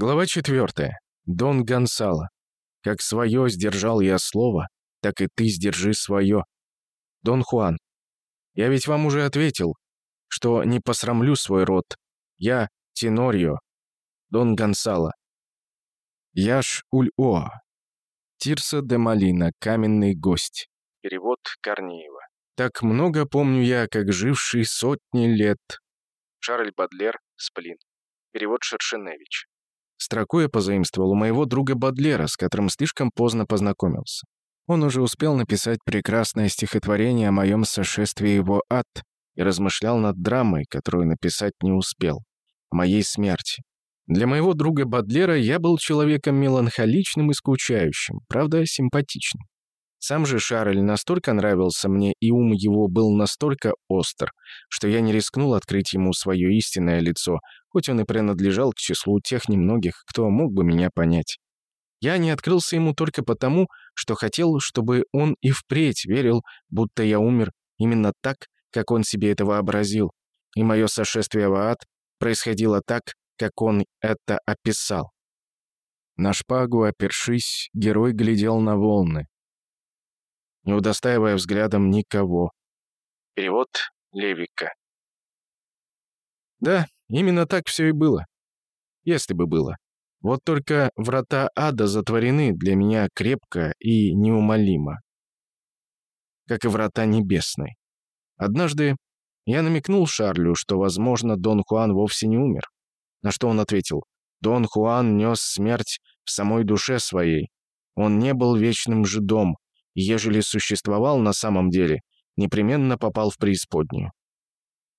Глава 4. Дон Гонсало. Как свое сдержал я слово, так и ты сдержи свое. Дон Хуан. Я ведь вам уже ответил, что не посрамлю свой род. Я Тенорио. Дон Гонсало. Яш Уль-О. Тирса де Малина, каменный гость. Перевод Корнеева. Так много помню я, как живший сотни лет. Шарль Бадлер, Сплин. Перевод Шершеневич. Строку я позаимствовал у моего друга Бадлера, с которым слишком поздно познакомился. Он уже успел написать прекрасное стихотворение о моем сошествии в ад и размышлял над драмой, которую написать не успел, о моей смерти. Для моего друга Бадлера я был человеком меланхоличным и скучающим, правда, симпатичным. Сам же Шарль настолько нравился мне, и ум его был настолько остр, что я не рискнул открыть ему свое истинное лицо, хоть он и принадлежал к числу тех немногих, кто мог бы меня понять. Я не открылся ему только потому, что хотел, чтобы он и впредь верил, будто я умер именно так, как он себе это вообразил, и мое сошествие в ад происходило так, как он это описал. На шпагу, опершись, герой глядел на волны, не удостаивая взглядом никого. Перевод Левика. Да, именно так все и было. Если бы было. Вот только врата ада затворены для меня крепко и неумолимо. Как и врата небесной. Однажды я намекнул Шарлю, что, возможно, Дон Хуан вовсе не умер. На что он ответил, Дон Хуан нес смерть в самой душе своей. Он не был вечным жидом, ежели существовал на самом деле, непременно попал в преисподнюю.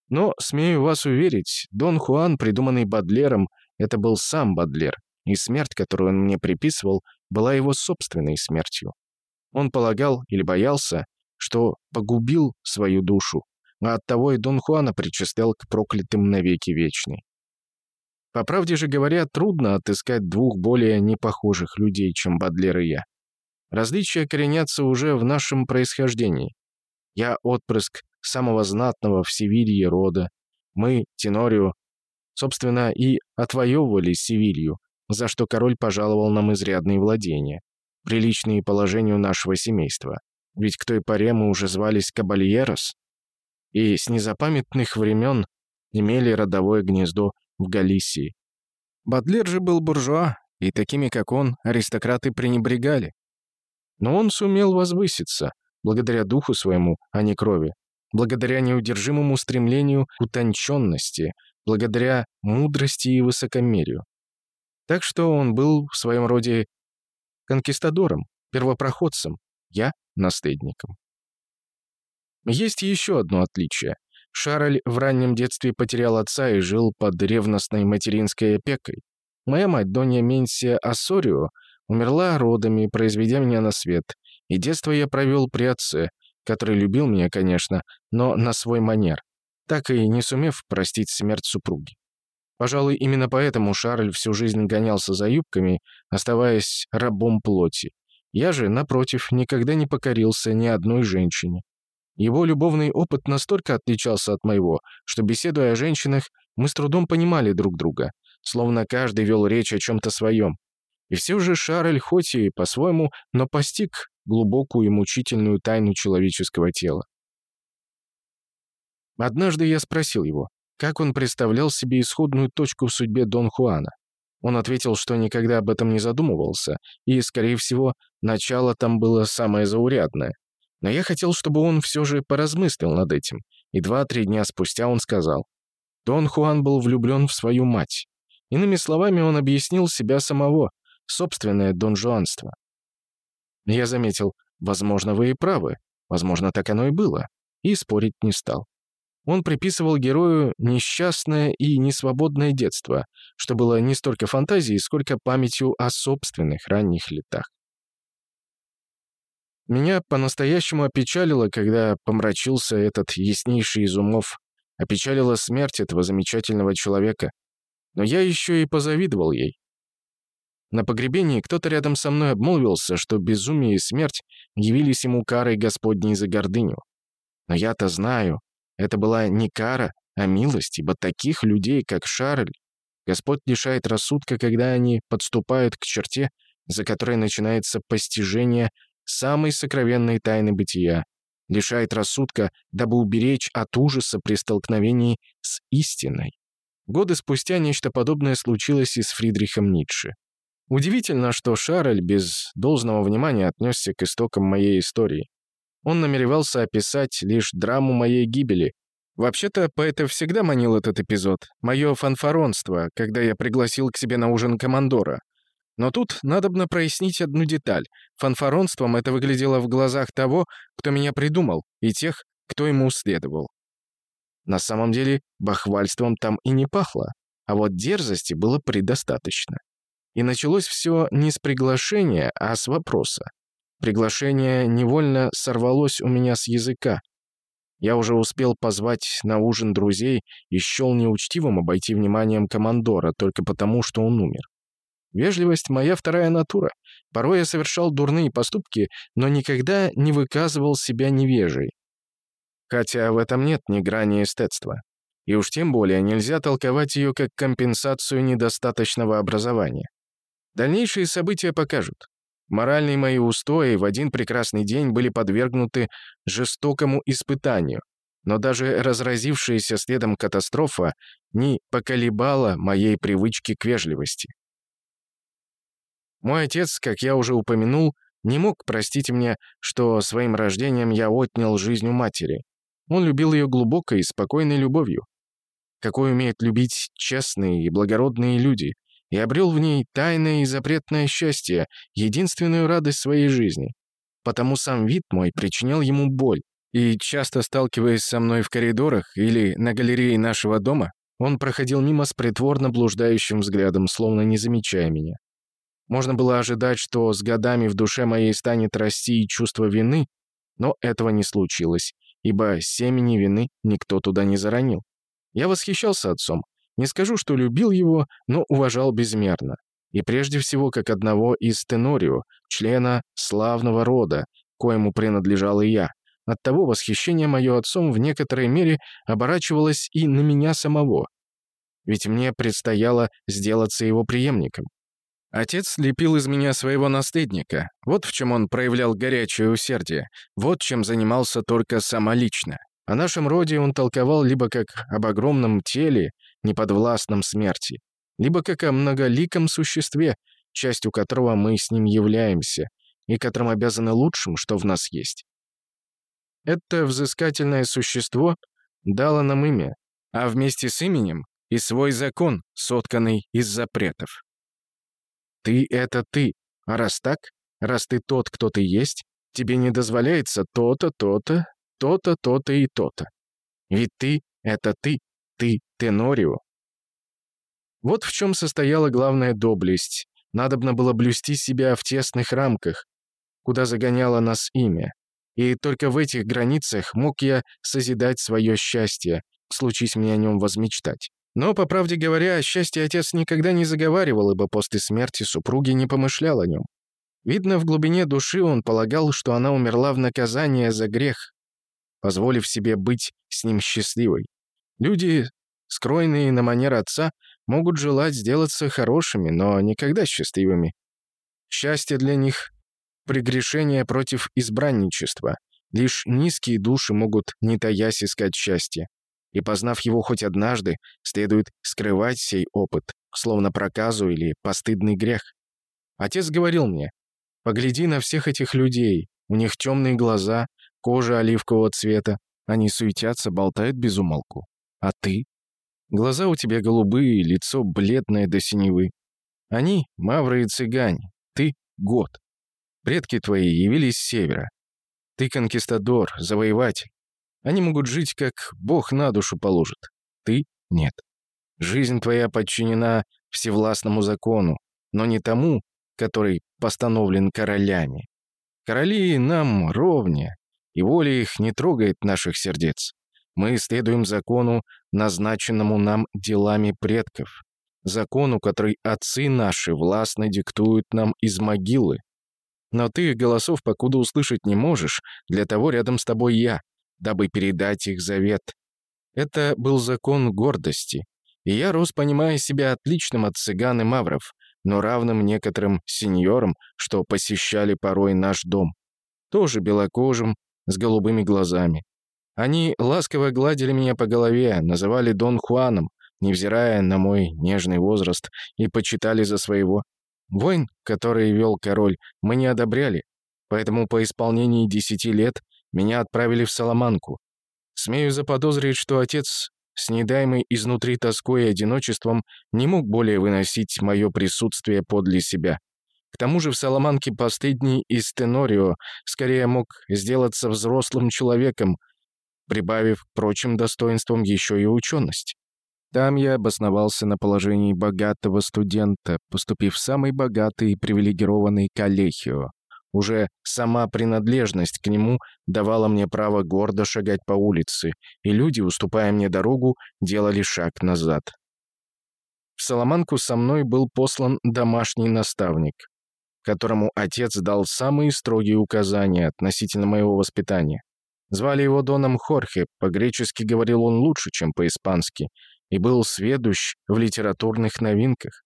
Но, смею вас уверить, Дон Хуан, придуманный Бадлером, это был сам Бадлер, и смерть, которую он мне приписывал, была его собственной смертью. Он полагал или боялся, что погубил свою душу, а оттого и Дон Хуана причислял к проклятым навеки вечной. По правде же говоря, трудно отыскать двух более непохожих людей, чем Бадлер и я. Различия коренятся уже в нашем происхождении. Я отпрыск самого знатного в Севилье рода. Мы, Тенорио, собственно, и отвоевывали Севилью, за что король пожаловал нам изрядные владения, приличные положению нашего семейства. Ведь к той поре мы уже звались Кабальерос, и с незапамятных времен имели родовое гнездо в Галисии. Бадлер же был буржуа, и такими, как он, аристократы пренебрегали. Но он сумел возвыситься, благодаря духу своему, а не крови, благодаря неудержимому стремлению к утонченности, благодаря мудрости и высокомерию. Так что он был в своем роде конкистадором, первопроходцем, я — наследником. Есть еще одно отличие. Шарль в раннем детстве потерял отца и жил под ревностной материнской опекой. Моя мать, Донья Менсия Ассорио, Умерла родами, произведя меня на свет, и детство я провел при отце, который любил меня, конечно, но на свой манер, так и не сумев простить смерть супруги. Пожалуй, именно поэтому Шарль всю жизнь гонялся за юбками, оставаясь рабом плоти. Я же, напротив, никогда не покорился ни одной женщине. Его любовный опыт настолько отличался от моего, что, беседуя о женщинах, мы с трудом понимали друг друга, словно каждый вел речь о чем-то своем, и все же Шарль, хоть и по-своему, но постиг глубокую и мучительную тайну человеческого тела. Однажды я спросил его, как он представлял себе исходную точку в судьбе Дон Хуана. Он ответил, что никогда об этом не задумывался, и, скорее всего, начало там было самое заурядное. Но я хотел, чтобы он все же поразмыслил над этим, и два-три дня спустя он сказал, Дон Хуан был влюблен в свою мать. Иными словами, он объяснил себя самого, собственное донжуанство. Я заметил, возможно, вы и правы, возможно, так оно и было, и спорить не стал. Он приписывал герою несчастное и несвободное детство, что было не столько фантазией, сколько памятью о собственных ранних летах. Меня по-настоящему опечалило, когда помрачился этот яснейший из умов, опечалила смерть этого замечательного человека. Но я еще и позавидовал ей. На погребении кто-то рядом со мной обмолвился, что безумие и смерть явились ему карой Господней за гордыню. Но я-то знаю, это была не кара, а милость, ибо таких людей, как Шарль, Господь лишает рассудка, когда они подступают к черте, за которой начинается постижение самой сокровенной тайны бытия, лишает рассудка, дабы уберечь от ужаса при столкновении с истиной. Годы спустя нечто подобное случилось и с Фридрихом Ницше. Удивительно, что Шарль без должного внимания отнесся к истокам моей истории. Он намеревался описать лишь драму моей гибели. Вообще-то, поэта всегда манил этот эпизод. Мое фанфаронство, когда я пригласил к себе на ужин командора. Но тут надобно прояснить одну деталь. Фанфаронством это выглядело в глазах того, кто меня придумал, и тех, кто ему следовал. На самом деле, бахвальством там и не пахло, а вот дерзости было предостаточно. И началось все не с приглашения, а с вопроса. Приглашение невольно сорвалось у меня с языка. Я уже успел позвать на ужин друзей и счел неучтивым обойти вниманием командора только потому, что он умер. Вежливость — моя вторая натура. Порой я совершал дурные поступки, но никогда не выказывал себя невежей. Хотя в этом нет ни грани эстетства. И уж тем более нельзя толковать ее как компенсацию недостаточного образования. Дальнейшие события покажут. Моральные мои устои в один прекрасный день были подвергнуты жестокому испытанию, но даже разразившаяся следом катастрофа не поколебала моей привычки к вежливости. Мой отец, как я уже упомянул, не мог простить мне, что своим рождением я отнял жизнь у матери. Он любил ее глубокой и спокойной любовью, какой умеют любить честные и благородные люди — и обрел в ней тайное и запретное счастье, единственную радость своей жизни. Потому сам вид мой причинял ему боль, и, часто сталкиваясь со мной в коридорах или на галерее нашего дома, он проходил мимо с притворно блуждающим взглядом, словно не замечая меня. Можно было ожидать, что с годами в душе моей станет расти и чувство вины, но этого не случилось, ибо семени вины никто туда не заронил. Я восхищался отцом, не скажу, что любил его, но уважал безмерно. И прежде всего как одного из тенорио, члена славного рода, коему принадлежал и я. Оттого восхищение мое отцом в некоторой мере оборачивалось и на меня самого. Ведь мне предстояло сделаться его преемником. Отец лепил из меня своего наследника. Вот в чем он проявлял горячее усердие. Вот чем занимался только самолично. О нашем роде он толковал либо как об огромном теле, неподвластном смерти, либо как о многоликом существе, частью которого мы с ним являемся, и которым обязаны лучшим, что в нас есть. Это взыскательное существо дало нам имя, а вместе с именем и свой закон, сотканный из запретов. Ты — это ты, а раз так, раз ты тот, кто ты есть, тебе не дозволяется то-то, то-то, то-то, то-то и то-то. Ведь ты — это ты, ты Тенорио. Вот в чем состояла главная доблесть. Надобно было блюсти себя в тесных рамках, куда загоняло нас имя. И только в этих границах мог я созидать свое счастье, случись мне о нем возмечтать. Но, по правде говоря, о счастье отец никогда не заговаривал, ибо после смерти супруги не помышлял о нем. Видно, в глубине души он полагал, что она умерла в наказание за грех, позволив себе быть с ним счастливой. Люди, скроенные на манер отца, могут желать сделаться хорошими, но никогда счастливыми. Счастье для них — прегрешение против избранничества. Лишь низкие души могут, не таясь, искать счастье. И, познав его хоть однажды, следует скрывать сей опыт, словно проказу или постыдный грех. Отец говорил мне, «Погляди на всех этих людей, у них темные глаза, кожа оливкового цвета, они суетятся, болтают без умолку. А ты? Глаза у тебя голубые, лицо бледное до синевы. Они — мавры и цыгане, ты — год. Предки твои явились с севера. Ты конкистадор, завоеватель. Они могут жить, как Бог на душу положит. Ты — нет. Жизнь твоя подчинена всевластному закону, но не тому, который постановлен королями. Короли нам ровня, и воля их не трогает наших сердец. Мы следуем закону, назначенному нам делами предков, закону, который отцы наши властно диктуют нам из могилы. Но ты их голосов покуда услышать не можешь, для того рядом с тобой я, дабы передать их завет. Это был закон гордости, И я рос, понимая себя отличным от цыган и мавров, но равным некоторым сеньорам, что посещали порой наш дом. Тоже белокожим, с голубыми глазами. Они ласково гладили меня по голове, называли Дон Хуаном, невзирая на мой нежный возраст, и почитали за своего. Войн, который вел король, мы не одобряли, поэтому по исполнении десяти лет меня отправили в Соломанку. Смею заподозрить, что отец, с недаемой изнутри тоской и одиночеством, не мог более выносить мое присутствие подле себя. К тому же в Соломанке последний из Тенорио скорее мог сделаться взрослым человеком, прибавив к прочим достоинствам еще и ученость. Там я обосновался на положении богатого студента, поступив в самый богатый и привилегированный коллегио. Уже сама принадлежность к нему давала мне право гордо шагать по улице, и люди, уступая мне дорогу, делали шаг назад. В Соломанку со мной был послан домашний наставник, которому отец дал самые строгие указания относительно моего воспитания. Звали его Доном Хорхе, по-гречески говорил он лучше, чем по-испански, и был сведущ в литературных новинках.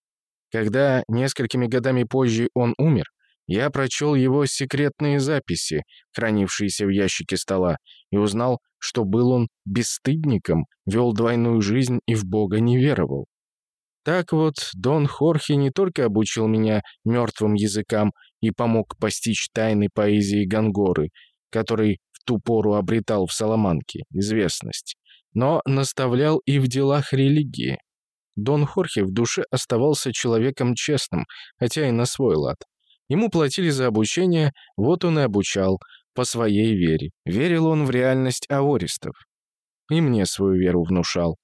Когда несколькими годами позже он умер, я прочел его секретные записи, хранившиеся в ящике стола, и узнал, что был он бесстыдником, вел двойную жизнь и в Бога не веровал. Так вот, Дон Хорхе не только обучил меня мертвым языкам и помог постичь тайны поэзии Гангоры, который ту пору обретал в Соломанке известность, но наставлял и в делах религии. Дон Хорхе в душе оставался человеком честным, хотя и на свой лад. Ему платили за обучение, вот он и обучал, по своей вере. Верил он в реальность аористов. И мне свою веру внушал.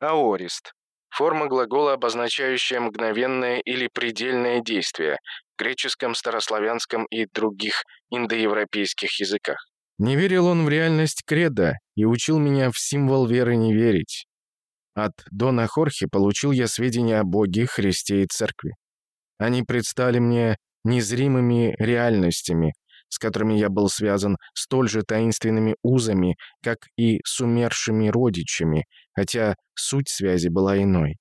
Аорист. Форма глагола, обозначающая мгновенное или предельное действие, в греческом, старославянском и других индоевропейских языках. Не верил он в реальность креда и учил меня в символ веры не верить. От Дона Хорхе получил я сведения о Боге, Христе и Церкви. Они предстали мне незримыми реальностями, с которыми я был связан столь же таинственными узами, как и с умершими родичами, хотя суть связи была иной.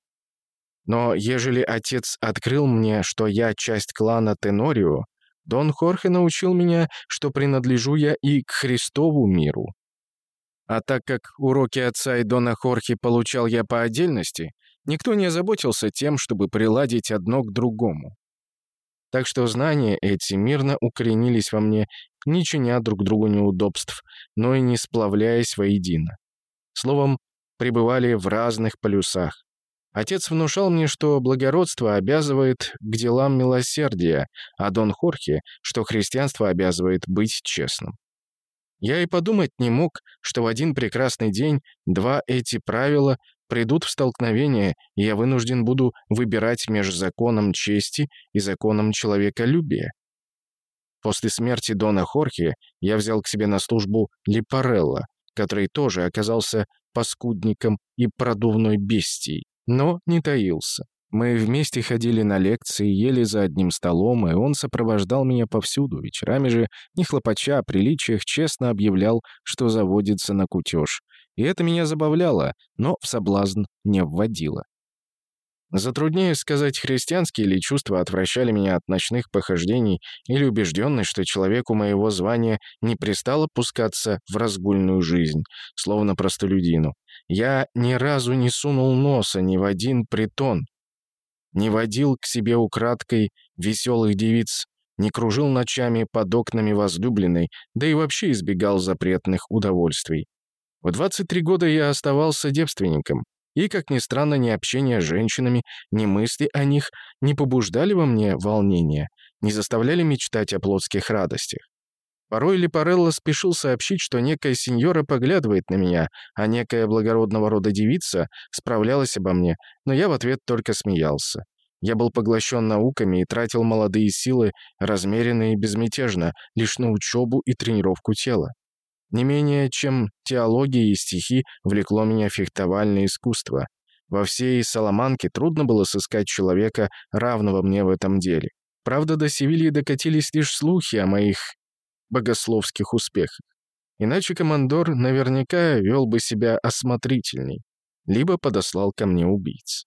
Но ежели отец открыл мне, что я часть клана Тенорио, Дон Хорхе научил меня, что принадлежу я и к Христову миру. А так как уроки отца и Дона Хорхе получал я по отдельности, никто не озаботился тем, чтобы приладить одно к другому. Так что знания эти мирно укоренились во мне, не чиня друг другу неудобств, но и не сплавляясь воедино. Словом, пребывали в разных полюсах. Отец внушал мне, что благородство обязывает к делам милосердия, а Дон Хорхе, что христианство обязывает быть честным. Я и подумать не мог, что в один прекрасный день два эти правила придут в столкновение, и я вынужден буду выбирать между законом чести и законом человеколюбия. После смерти Дона Хорхе я взял к себе на службу Липарелла, который тоже оказался паскудником и продувной бестией, но не таился. Мы вместе ходили на лекции, ели за одним столом, и он сопровождал меня повсюду. Вечерами же, не хлопача о приличиях, честно объявлял, что заводится на кутеж. И это меня забавляло, но в соблазн не вводило. Затрудняюсь сказать, христианские ли чувства отвращали меня от ночных похождений или убежденность, что человеку моего звания не пристало пускаться в разгульную жизнь, словно простолюдину. Я ни разу не сунул носа ни в один притон, не водил к себе украдкой веселых девиц, не кружил ночами под окнами возлюбленной, да и вообще избегал запретных удовольствий. В 23 года я оставался девственником, и, как ни странно, ни общение с женщинами, ни мысли о них не побуждали во мне волнения, не заставляли мечтать о плотских радостях. Порой Липарелло спешил сообщить, что некая сеньора поглядывает на меня, а некая благородного рода девица справлялась обо мне, но я в ответ только смеялся. Я был поглощен науками и тратил молодые силы размеренно и безмятежно, лишь на учебу и тренировку тела. Не менее, чем теология и стихи, влекло меня фехтовальное искусство. Во всей Соломанке трудно было сыскать человека, равного мне в этом деле. Правда, до Севильи докатились лишь слухи о моих богословских успехах. Иначе командор наверняка вел бы себя осмотрительней. либо подослал ко мне убийц.